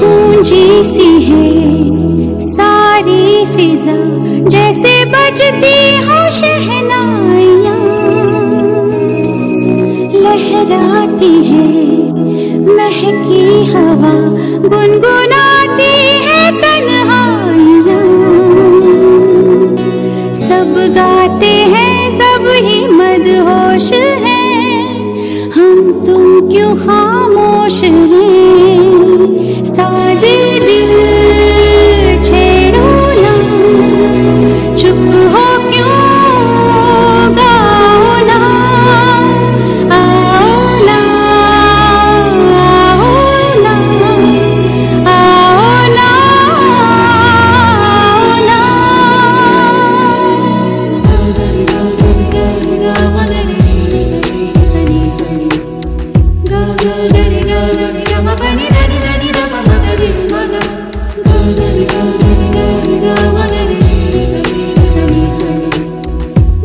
गूंजी सी बजती हो शहनाइया। लहराती है महकी हवा, गुनगुनाती है तन्हाइया। सब गाते हैं, सब ही मदहोश हैं। हम तुम क्यों खामोश हैं? साजे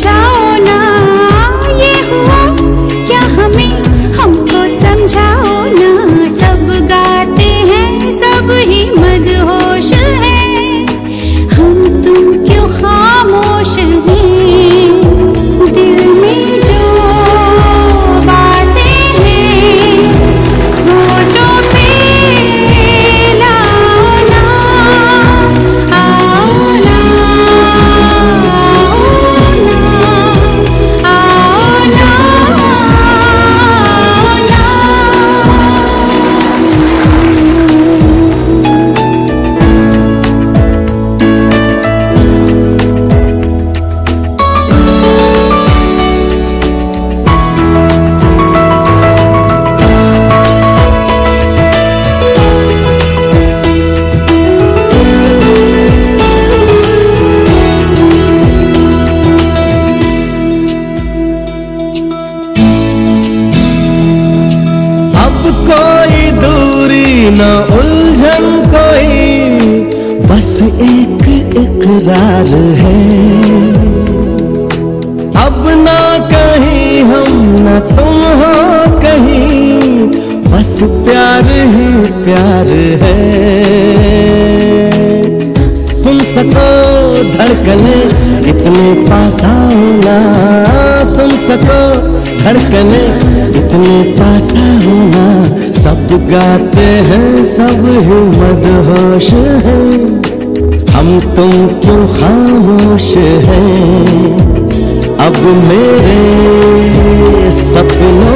chao. एक इकरार है। अब ना कहीं हम, न तुम हो कहीं, बस प्यार ही प्यार है। सुन सको धड़कने, इतने पास सुन सको धड़कने, इतने पास सब गाते हैं, सब ही मदहोश हैं। हम तुम क्यों खामोश हैं? अब मेरे सपनों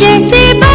जैसे